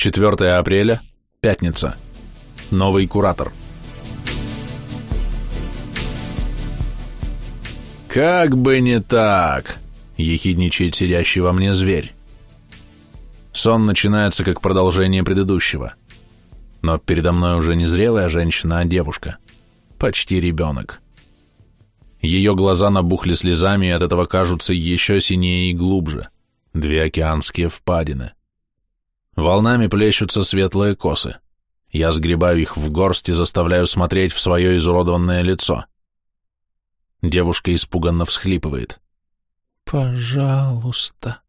4 апреля, пятница. Новый куратор. «Как бы не так!» — ехидничает сидящий во мне зверь. Сон начинается как продолжение предыдущего. Но передо мной уже не зрелая женщина, а девушка. Почти ребенок. Ее глаза набухли слезами и от этого кажутся еще синее и глубже. Две океанские впадины. Волнами плещутся светлые косы. Я сгребаю их в горсть и заставляю смотреть в свое изуродованное лицо. Девушка испуганно всхлипывает. «Пожалуйста».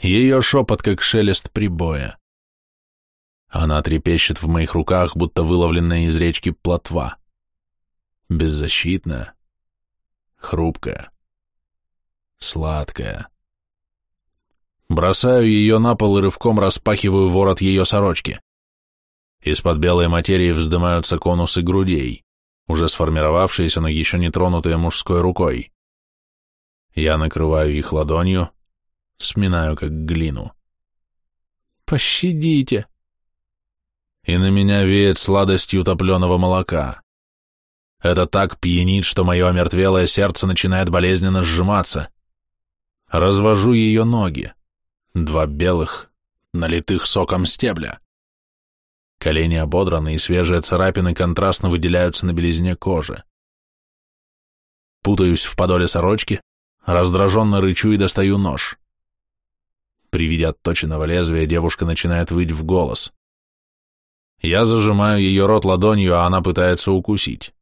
Ее шепот, как шелест прибоя. Она трепещет в моих руках, будто выловленная из речки плотва. Беззащитная, хрупкая, сладкая. Бросаю ее на пол и рывком распахиваю ворот ее сорочки. Из-под белой материи вздымаются конусы грудей, уже сформировавшиеся, но еще не тронутые мужской рукой. Я накрываю их ладонью, сминаю как глину. «Пощадите!» И на меня веет сладостью топленого молока. Это так пьянит, что мое омертвелое сердце начинает болезненно сжиматься. Развожу ее ноги. Два белых, налитых соком стебля. Колени ободраны, и свежие царапины контрастно выделяются на белизне кожи. Путаюсь в подоле сорочки, раздраженно рычу и достаю нож. При виде отточенного лезвия девушка начинает выть в голос. Я зажимаю ее рот ладонью, а она пытается укусить.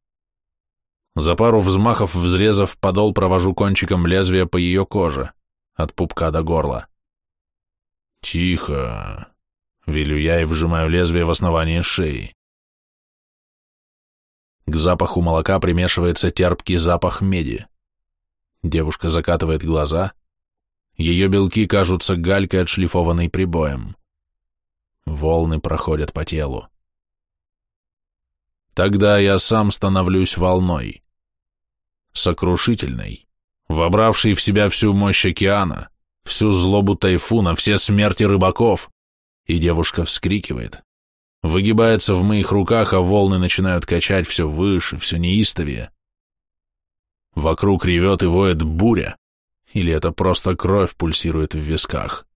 За пару взмахов взрезав подол, провожу кончиком лезвия по ее коже, от пупка до горла. «Тихо!» — велю я и вжимаю лезвие в основание шеи. К запаху молока примешивается терпкий запах меди. Девушка закатывает глаза. Ее белки кажутся галькой, отшлифованной прибоем. Волны проходят по телу. Тогда я сам становлюсь волной. Сокрушительной, вобравшей в себя всю мощь океана, всю злобу тайфуна, все смерти рыбаков. И девушка вскрикивает. Выгибается в моих руках, а волны начинают качать все выше, все неистовее. Вокруг ревет и воет буря, или это просто кровь пульсирует в висках.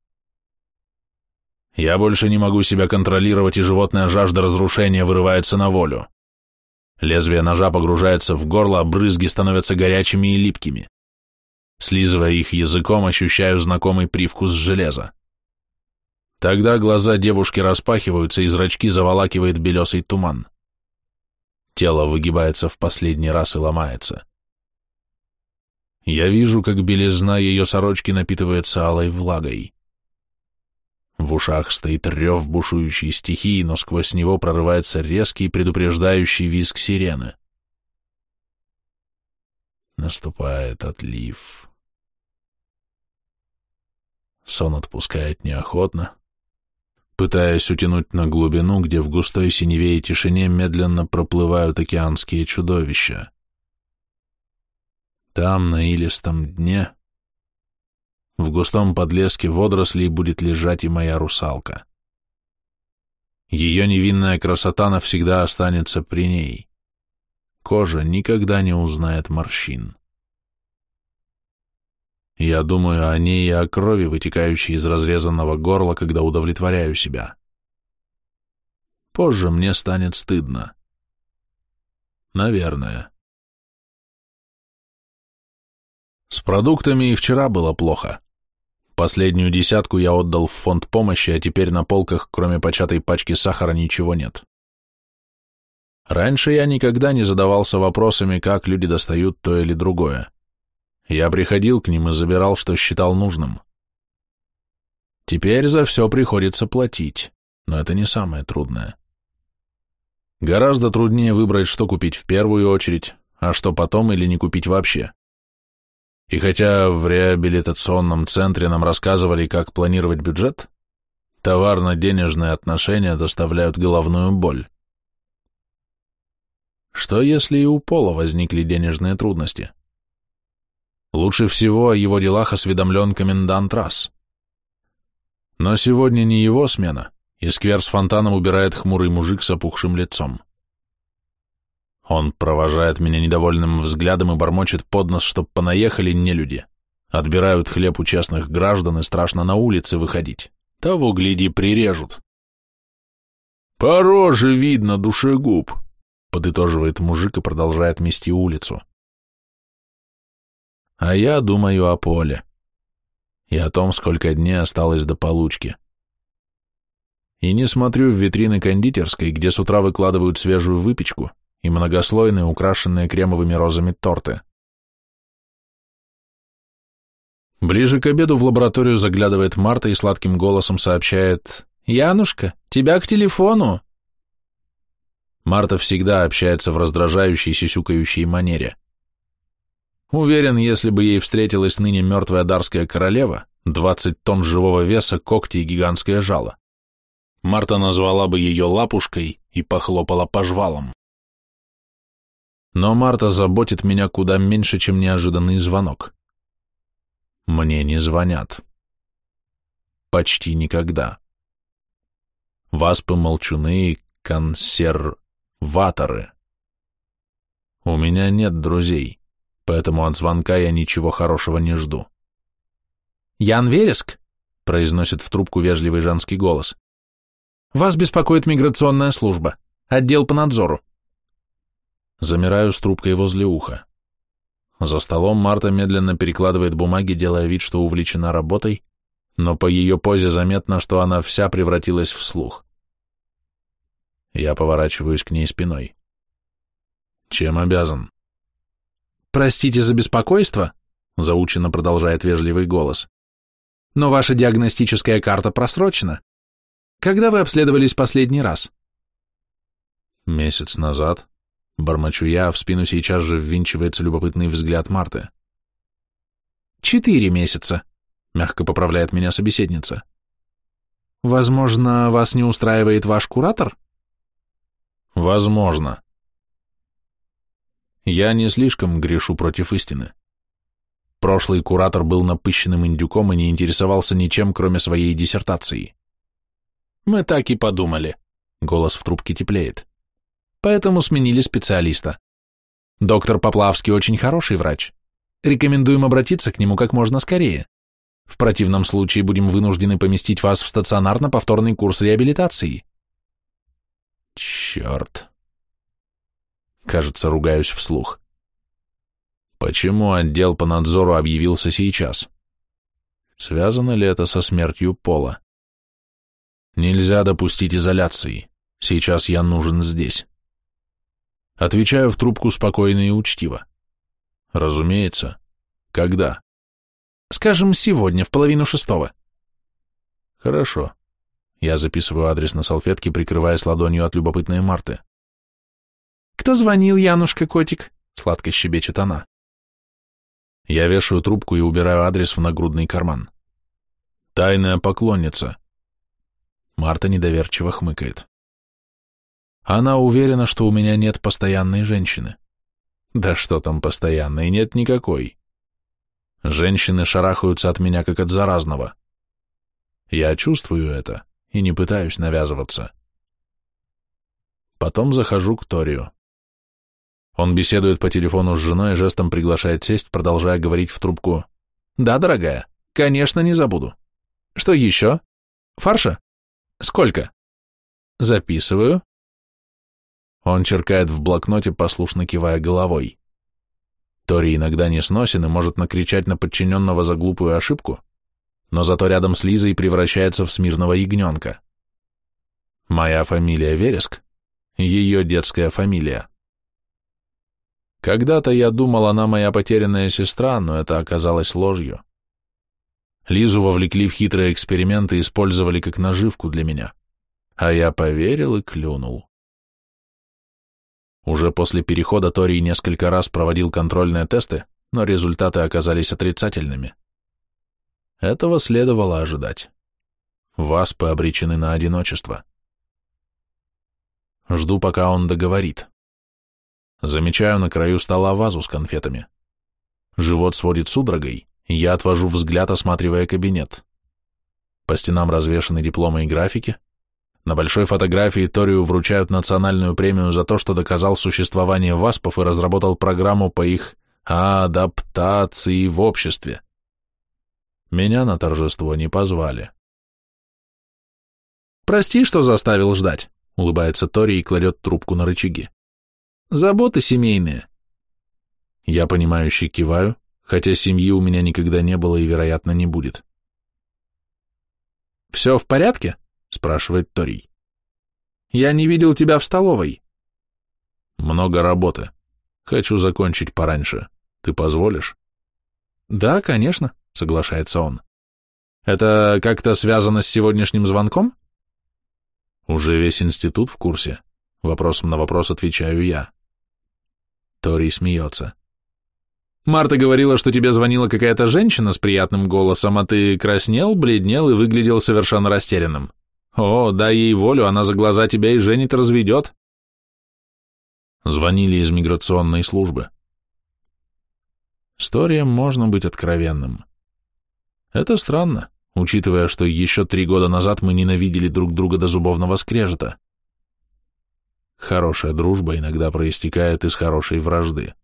Я больше не могу себя контролировать, и животная жажда разрушения вырывается на волю. Лезвие ножа погружается в горло, а брызги становятся горячими и липкими. Слизывая их языком, ощущаю знакомый привкус железа. Тогда глаза девушки распахиваются, и зрачки заволакивает белесый туман. Тело выгибается в последний раз и ломается. Я вижу, как белизна ее сорочки напитывается алой влагой. В ушах стоит рев бушующей стихии, но сквозь него прорывается резкий предупреждающий визг сирены. Наступает отлив. Сон отпускает неохотно, пытаясь утянуть на глубину, где в густой синеве и тишине медленно проплывают океанские чудовища. Там, на илистом дне, в густом подлеске водорослей будет лежать и моя русалка. Ее невинная красота навсегда останется при ней. Кожа никогда не узнает морщин. Я думаю о ней и о крови, вытекающей из разрезанного горла, когда удовлетворяю себя. Позже мне станет стыдно. Наверное. С продуктами и вчера было плохо. Последнюю десятку я отдал в фонд помощи, а теперь на полках, кроме початой пачки сахара, ничего нет. Раньше я никогда не задавался вопросами, как люди достают то или другое. Я приходил к ним и забирал, что считал нужным. Теперь за все приходится платить, но это не самое трудное. Гораздо труднее выбрать, что купить в первую очередь, а что потом или не купить вообще. И хотя в реабилитационном центре нам рассказывали, как планировать бюджет, товарно-денежные отношения доставляют головную боль. Что если и у Пола возникли денежные трудности? Лучше всего о его делах осведомлен комендант РАС. Но сегодня не его смена, и сквер с фонтаном убирает хмурый мужик с опухшим лицом. Он провожает меня недовольным взглядом и бормочет под нос, чтоб понаехали не люди. Отбирают хлеб у честных граждан и страшно на улице выходить. Того, гляди, прирежут. «По роже видно, душегуб», — подытоживает мужик и продолжает мести улицу. А я думаю о поле и о том, сколько дней осталось до получки. И не смотрю в витрины кондитерской, где с утра выкладывают свежую выпечку и многослойные, украшенные кремовыми розами торты. Ближе к обеду в лабораторию заглядывает Марта и сладким голосом сообщает «Янушка, тебя к телефону!» Марта всегда общается в раздражающей сисюкающей манере. Уверен, если бы ей встретилась ныне мертвая дарская королева, 20 тонн живого веса, когти и гигантское жало, Марта назвала бы ее лапушкой и похлопала по жвалам. Но Марта заботит меня куда меньше, чем неожиданный звонок. Мне не звонят. Почти никогда. Васпы, молчуны консерваторы. У меня нет друзей, поэтому от звонка я ничего хорошего не жду. «Ян Вереск?» — произносит в трубку вежливый женский голос. «Вас беспокоит миграционная служба, отдел по надзору». Замираю с трубкой возле уха. За столом Марта медленно перекладывает бумаги, делая вид, что увлечена работой, но по ее позе заметно, что она вся превратилась в слух. Я поворачиваюсь к ней спиной. Чем обязан? Простите за беспокойство, заученно продолжает вежливый голос. Но ваша диагностическая карта просрочена. Когда вы обследовались последний раз? Месяц назад. Бормочу я, в спину сейчас же ввинчивается любопытный взгляд Марты. «Четыре месяца», — мягко поправляет меня собеседница. «Возможно, вас не устраивает ваш куратор?» «Возможно». Я не слишком грешу против истины. Прошлый куратор был напыщенным индюком и не интересовался ничем, кроме своей диссертации. «Мы так и подумали», — голос в трубке теплеет поэтому сменили специалиста. Доктор Поплавский очень хороший врач. Рекомендуем обратиться к нему как можно скорее. В противном случае будем вынуждены поместить вас в стационар на повторный курс реабилитации. Черт. Кажется, ругаюсь вслух. Почему отдел по надзору объявился сейчас? Связано ли это со смертью Пола? Нельзя допустить изоляции. Сейчас я нужен здесь. Отвечаю в трубку спокойно и учтиво. Разумеется. Когда? Скажем, сегодня, в половину шестого. Хорошо. Я записываю адрес на салфетке, прикрываясь ладонью от любопытной Марты. Кто звонил, Янушка, котик? Сладко щебечет она. Я вешаю трубку и убираю адрес в нагрудный карман. Тайная поклонница. Марта недоверчиво хмыкает. Она уверена, что у меня нет постоянной женщины. Да что там постоянной, нет никакой. Женщины шарахаются от меня, как от заразного. Я чувствую это и не пытаюсь навязываться. Потом захожу к Торио. Он беседует по телефону с женой и жестом приглашает сесть, продолжая говорить в трубку. «Да, дорогая, конечно, не забуду. Что еще? Фарша? Сколько?» «Записываю. Он черкает в блокноте, послушно кивая головой. Тори иногда не сносен и может накричать на подчиненного за глупую ошибку, но зато рядом с Лизой превращается в смирного ягненка. Моя фамилия Вереск, ее детская фамилия. Когда-то я думал, она моя потерянная сестра, но это оказалось ложью. Лизу вовлекли в хитрые эксперименты и использовали как наживку для меня. А я поверил и клюнул. Уже после перехода Торий несколько раз проводил контрольные тесты, но результаты оказались отрицательными. Этого следовало ожидать. Васпы обречены на одиночество. Жду, пока он договорит. Замечаю на краю стола вазу с конфетами. Живот сводит судорогой, я отвожу взгляд, осматривая кабинет. По стенам развешаны дипломы и графики. На большой фотографии Торию вручают национальную премию за то, что доказал существование ВАСПов и разработал программу по их адаптации в обществе. Меня на торжество не позвали. «Прости, что заставил ждать», — улыбается Тори и кладет трубку на рычаги. «Заботы семейные». Я понимающе киваю, хотя семьи у меня никогда не было и, вероятно, не будет. «Все в порядке?» — спрашивает Торий. «Я не видел тебя в столовой». «Много работы. Хочу закончить пораньше. Ты позволишь?» «Да, конечно», — соглашается он. «Это как-то связано с сегодняшним звонком?» Уже весь институт в курсе. Вопросом на вопрос отвечаю я. Тори смеется. Марта говорила, что тебе звонила какая-то женщина с приятным голосом, а ты краснел, бледнел и выглядел совершенно растерянным. О, дай ей волю, она за глаза тебя и женит разведет. Звонили из миграционной службы. С Торием можно быть откровенным. Это странно учитывая, что еще три года назад мы ненавидели друг друга до зубовного скрежета. Хорошая дружба иногда проистекает из хорошей вражды.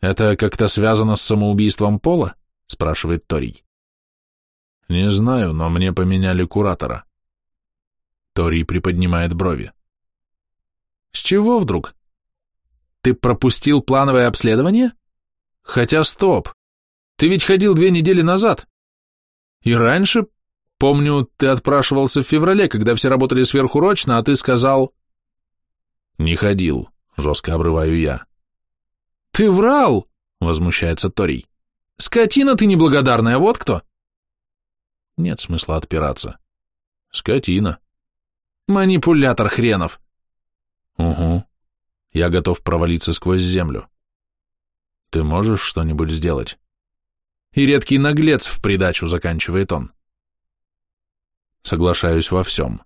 «Это как-то связано с самоубийством Пола?» — спрашивает Торий. «Не знаю, но мне поменяли куратора». Торий приподнимает брови. «С чего вдруг? Ты пропустил плановое обследование? Хотя стоп, ты ведь ходил две недели назад. И раньше, помню, ты отпрашивался в феврале, когда все работали сверхурочно, а ты сказал... Не ходил, жестко обрываю я. Ты врал, возмущается Торий. Скотина ты неблагодарная, вот кто. Нет смысла отпираться. Скотина. Манипулятор хренов. Угу. Я готов провалиться сквозь землю. Ты можешь что-нибудь сделать? И редкий наглец в придачу, заканчивает он. Соглашаюсь во всем.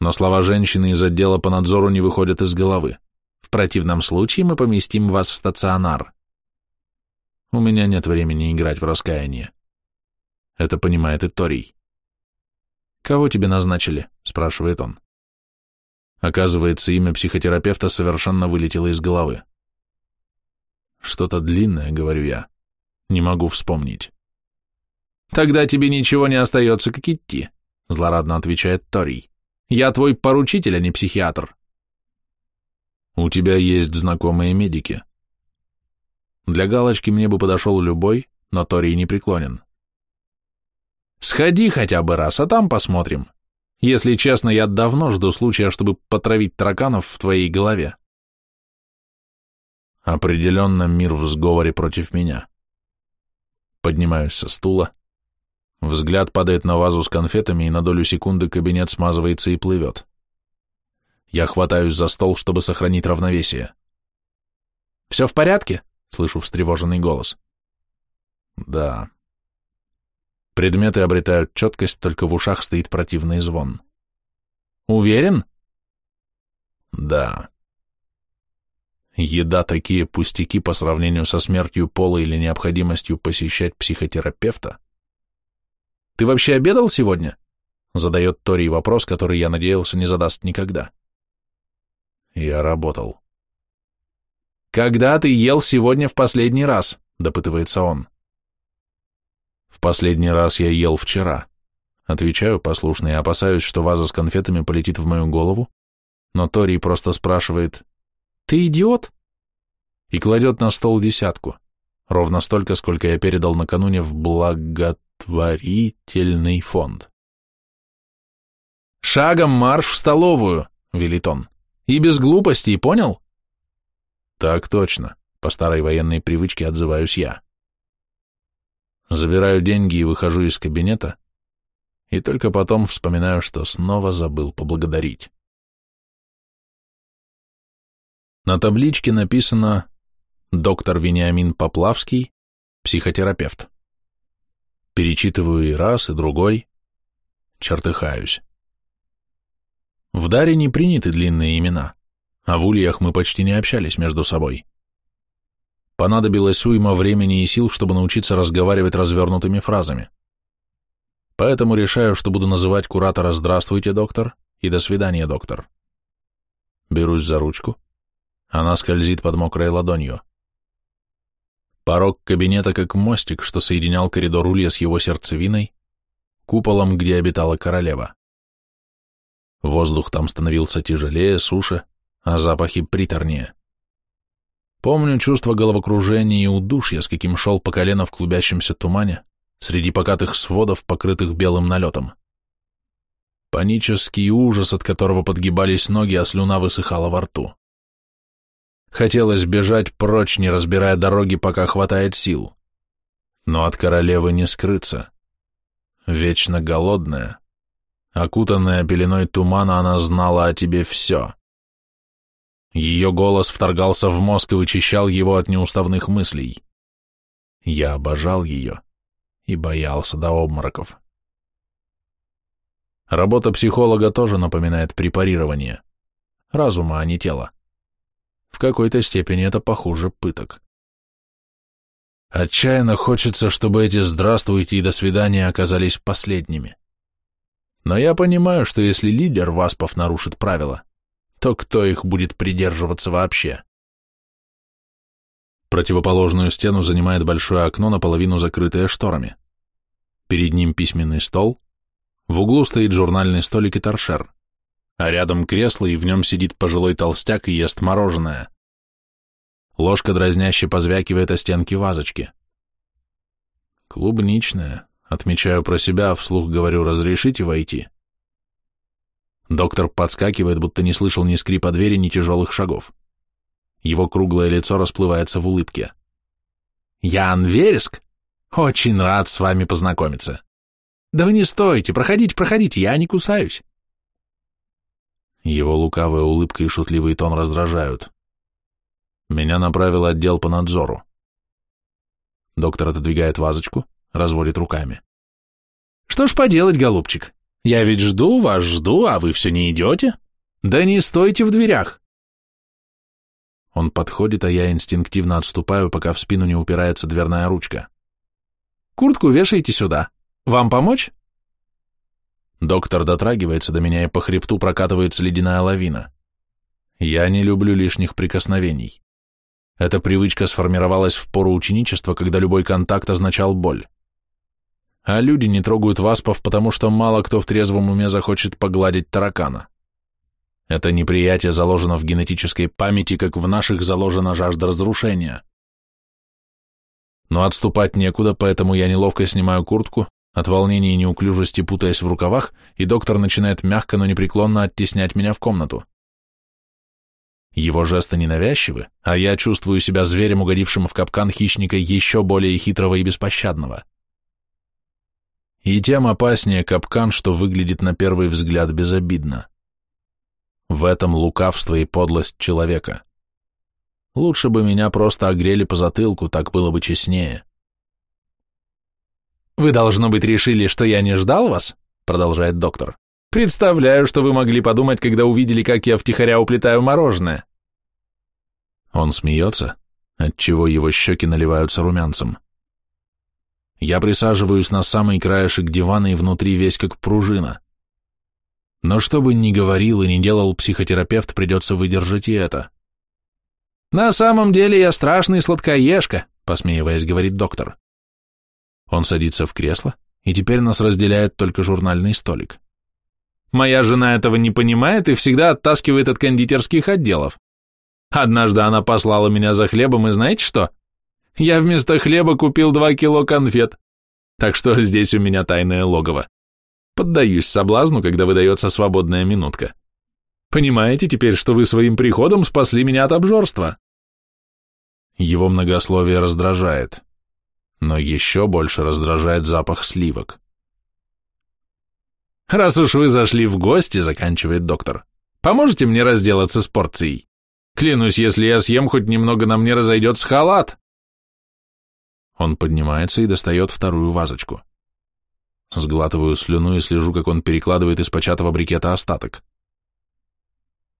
Но слова женщины из отдела по надзору не выходят из головы. В противном случае мы поместим вас в стационар. У меня нет времени играть в раскаяние. Это понимает и Торий. «Кого тебе назначили?» – спрашивает он. Оказывается, имя психотерапевта совершенно вылетело из головы. Что-то длинное, говорю я. Не могу вспомнить. Тогда тебе ничего не остается, как идти, злорадно отвечает Торий. Я твой поручитель, а не психиатр. У тебя есть знакомые медики. Для галочки мне бы подошел любой, но Торий не преклонен. Сходи хотя бы раз, а там посмотрим. Если честно, я давно жду случая, чтобы потравить тараканов в твоей голове. Определенно мир в сговоре против меня. Поднимаюсь со стула. Взгляд падает на вазу с конфетами, и на долю секунды кабинет смазывается и плывет. Я хватаюсь за стол, чтобы сохранить равновесие. «Все в порядке?» — слышу встревоженный голос. «Да». Предметы обретают четкость, только в ушах стоит противный звон. «Уверен?» «Да». Еда такие пустяки по сравнению со смертью пола или необходимостью посещать психотерапевта. «Ты вообще обедал сегодня?» Задает Тори вопрос, который я надеялся не задаст никогда. Я работал. «Когда ты ел сегодня в последний раз?» – допытывается он. «В последний раз я ел вчера». Отвечаю послушно и опасаюсь, что ваза с конфетами полетит в мою голову, но Тори просто спрашивает, «Ты идиот?» И кладет на стол десятку, ровно столько, сколько я передал накануне в благотворительный фонд. «Шагом марш в столовую!» — велит он. «И без глупостей, понял?» «Так точно», — по старой военной привычке отзываюсь я. Забираю деньги и выхожу из кабинета, и только потом вспоминаю, что снова забыл поблагодарить. На табличке написано «Доктор Вениамин Поплавский, психотерапевт». Перечитываю и раз, и другой. Чертыхаюсь. В Даре не приняты длинные имена, а в Ульях мы почти не общались между собой. Понадобилось уйма времени и сил, чтобы научиться разговаривать развернутыми фразами. Поэтому решаю, что буду называть куратора «Здравствуйте, доктор» и «До свидания, доктор». Берусь за ручку. Она скользит под мокрой ладонью. Порог кабинета как мостик, что соединял коридор улья с его сердцевиной, куполом, где обитала королева. Воздух там становился тяжелее, суше, а запахи приторнее. Помню чувство головокружения и удушья, с каким шел по колено в клубящемся тумане, среди покатых сводов, покрытых белым налетом. Панический ужас, от которого подгибались ноги, а слюна высыхала во рту. Хотелось бежать прочь, не разбирая дороги, пока хватает сил. Но от королевы не скрыться. Вечно голодная, окутанная пеленой тумана, она знала о тебе все. Ее голос вторгался в мозг и вычищал его от неуставных мыслей. Я обожал ее и боялся до обмороков. Работа психолога тоже напоминает препарирование. Разума, а не тела. В какой-то степени это похуже пыток. Отчаянно хочется, чтобы эти «здравствуйте» и «до свидания» оказались последними. Но я понимаю, что если лидер Васпов нарушит правила, то кто их будет придерживаться вообще? Противоположную стену занимает большое окно, наполовину закрытое шторами. Перед ним письменный стол, в углу стоит журнальный столик и торшер, а рядом кресло, и в нем сидит пожилой толстяк и ест мороженое. Ложка дразняще позвякивает о стенки вазочки. Клубничная, отмечаю про себя, а вслух говорю, разрешите войти. Доктор подскакивает, будто не слышал ни скрипа двери, ни тяжелых шагов. Его круглое лицо расплывается в улыбке. «Ян Вереск? Очень рад с вами познакомиться. Да вы не стойте, проходите, проходите, я не кусаюсь». Его лукавая улыбка и шутливый тон раздражают. Меня направил отдел по надзору. Доктор отодвигает вазочку, разводит руками. «Что ж поделать, голубчик? Я ведь жду вас, жду, а вы все не идете? Да не стойте в дверях!» Он подходит, а я инстинктивно отступаю, пока в спину не упирается дверная ручка. «Куртку вешайте сюда. Вам помочь?» Доктор дотрагивается до меня, и по хребту прокатывается ледяная лавина. Я не люблю лишних прикосновений. Эта привычка сформировалась в пору ученичества, когда любой контакт означал боль. А люди не трогают васпов, потому что мало кто в трезвом уме захочет погладить таракана. Это неприятие заложено в генетической памяти, как в наших заложена жажда разрушения. Но отступать некуда, поэтому я неловко снимаю куртку, от волнения и неуклюжести путаясь в рукавах, и доктор начинает мягко, но непреклонно оттеснять меня в комнату. Его жесты ненавязчивы, а я чувствую себя зверем, угодившим в капкан хищника еще более хитрого и беспощадного. И тем опаснее капкан, что выглядит на первый взгляд безобидно. В этом лукавство и подлость человека. Лучше бы меня просто огрели по затылку, так было бы честнее. «Вы, должно быть, решили, что я не ждал вас?» продолжает доктор. «Представляю, что вы могли подумать, когда увидели, как я втихаря уплетаю мороженое». Он смеется, отчего его щеки наливаются румянцем. Я присаживаюсь на самый краешек дивана и внутри весь как пружина. Но что бы ни говорил и ни делал психотерапевт, придется выдержать и это. «На самом деле я страшный сладкоежка», — посмеиваясь, говорит доктор. Он садится в кресло, и теперь нас разделяет только журнальный столик. Моя жена этого не понимает и всегда оттаскивает от кондитерских отделов. Однажды она послала меня за хлебом, и знаете что? Я вместо хлеба купил два кило конфет. Так что здесь у меня тайное логово. Поддаюсь соблазну, когда выдается свободная минутка. Понимаете теперь, что вы своим приходом спасли меня от обжорства? Его многословие раздражает. Но еще больше раздражает запах сливок. «Раз уж вы зашли в гости», — заканчивает доктор, — «поможете мне разделаться с порцией? Клянусь, если я съем хоть немного, на мне разойдется халат». Он поднимается и достает вторую вазочку. Сглатываю слюну и слежу, как он перекладывает из початого брикета остаток.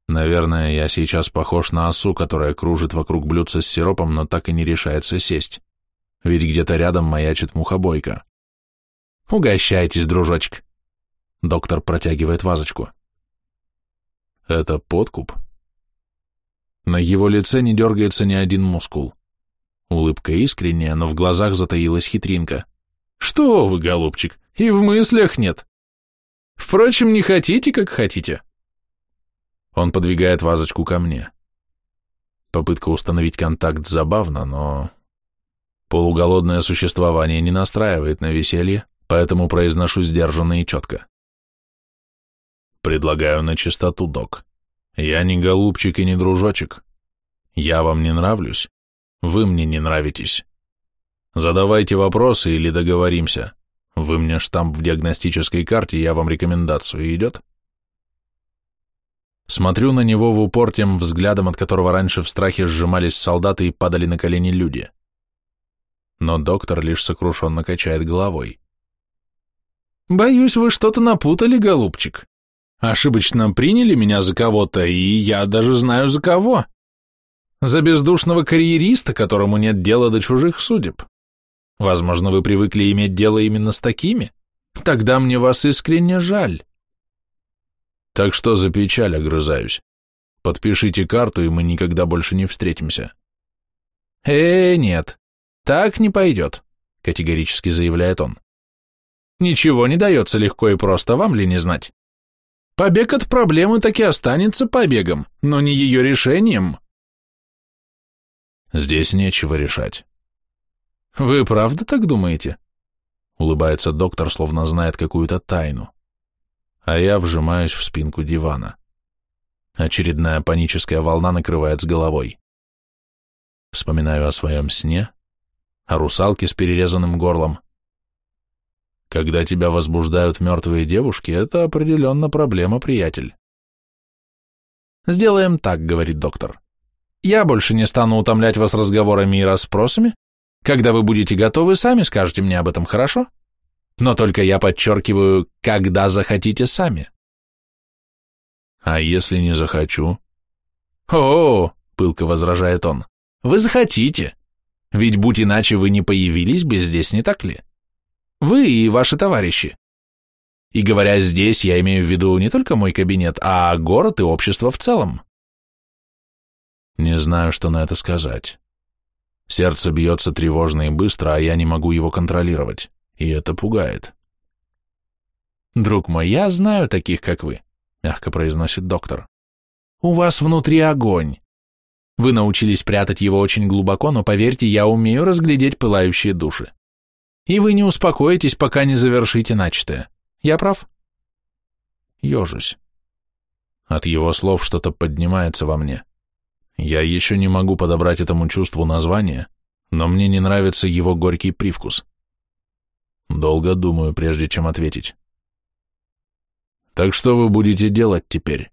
Наверное, я сейчас похож на осу, которая кружит вокруг блюдца с сиропом, но так и не решается сесть. Ведь где-то рядом маячит мухобойка. Угощайтесь, дружочек. Доктор протягивает вазочку. Это подкуп? На его лице не дергается ни один мускул. Улыбка искренняя, но в глазах затаилась хитринка. «Что вы, голубчик, и в мыслях нет. Впрочем, не хотите, как хотите». Он подвигает вазочку ко мне. Попытка установить контакт забавна, но... Полуголодное существование не настраивает на веселье, поэтому произношу сдержанно и четко. Предлагаю на чистоту, док. Я не голубчик и не дружочек. Я вам не нравлюсь, вы мне не нравитесь. Задавайте вопросы или договоримся. Вы мне штамп в диагностической карте, я вам рекомендацию. Идет? Смотрю на него в упор тем взглядом, от которого раньше в страхе сжимались солдаты и падали на колени люди. Но доктор лишь сокрушенно качает головой. «Боюсь, вы что-то напутали, голубчик. Ошибочно приняли меня за кого-то, и я даже знаю за кого. За бездушного карьериста, которому нет дела до чужих судеб. Возможно, вы привыкли иметь дело именно с такими? Тогда мне вас искренне жаль. Так что за печаль огрызаюсь. Подпишите карту, и мы никогда больше не встретимся. Э, нет, так не пойдет, категорически заявляет он. Ничего не дается легко и просто, вам ли не знать? Побег от проблемы таки останется побегом, но не ее решением. Здесь нечего решать. Вы правда так думаете? Улыбается доктор, словно знает какую-то тайну. А я вжимаюсь в спинку дивана. Очередная паническая волна накрывает с головой. Вспоминаю о своем сне, о русалке с перерезанным горлом. Когда тебя возбуждают мертвые девушки, это определенно проблема, приятель. «Сделаем так», — говорит доктор. Я больше не стану утомлять вас разговорами и расспросами. Когда вы будете готовы, сами скажете мне об этом, хорошо? Но только я подчеркиваю, когда захотите сами. А если не захочу? О, пылко возражает он, вы захотите. Ведь будь иначе вы не появились бы здесь, не так ли? Вы и ваши товарищи. И говоря здесь, я имею в виду не только мой кабинет, а город и общество в целом. Не знаю, что на это сказать. Сердце бьется тревожно и быстро, а я не могу его контролировать, и это пугает. «Друг мой, я знаю таких, как вы», — мягко произносит доктор. «У вас внутри огонь. Вы научились прятать его очень глубоко, но, поверьте, я умею разглядеть пылающие души. И вы не успокоитесь, пока не завершите начатое. Я прав?» Ежусь. От его слов что-то поднимается во мне. Я еще не могу подобрать этому чувству название, но мне не нравится его горький привкус. Долго думаю, прежде чем ответить. Так что вы будете делать теперь?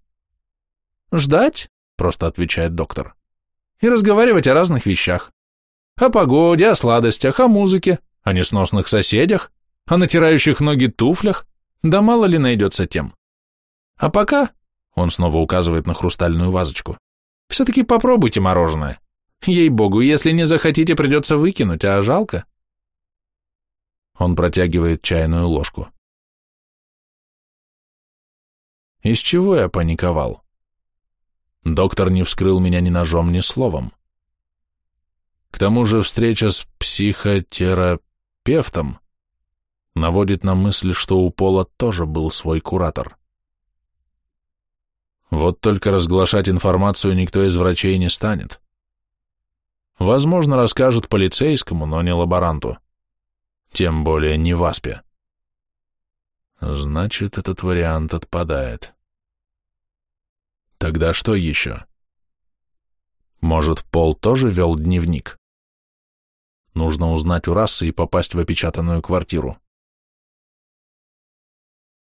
Ждать, просто отвечает доктор. И разговаривать о разных вещах. О погоде, о сладостях, о музыке, о несносных соседях, о натирающих ноги туфлях, да мало ли найдется тем. А пока, он снова указывает на хрустальную вазочку, все-таки попробуйте мороженое. Ей-богу, если не захотите, придется выкинуть, а жалко. Он протягивает чайную ложку. Из чего я паниковал? Доктор не вскрыл меня ни ножом, ни словом. К тому же встреча с психотерапевтом наводит на мысль, что у Пола тоже был свой куратор. Вот только разглашать информацию никто из врачей не станет. Возможно, расскажут полицейскому, но не лаборанту. Тем более не в Аспе. Значит, этот вариант отпадает. Тогда что еще? Может, Пол тоже вел дневник? Нужно узнать у расы и попасть в опечатанную квартиру.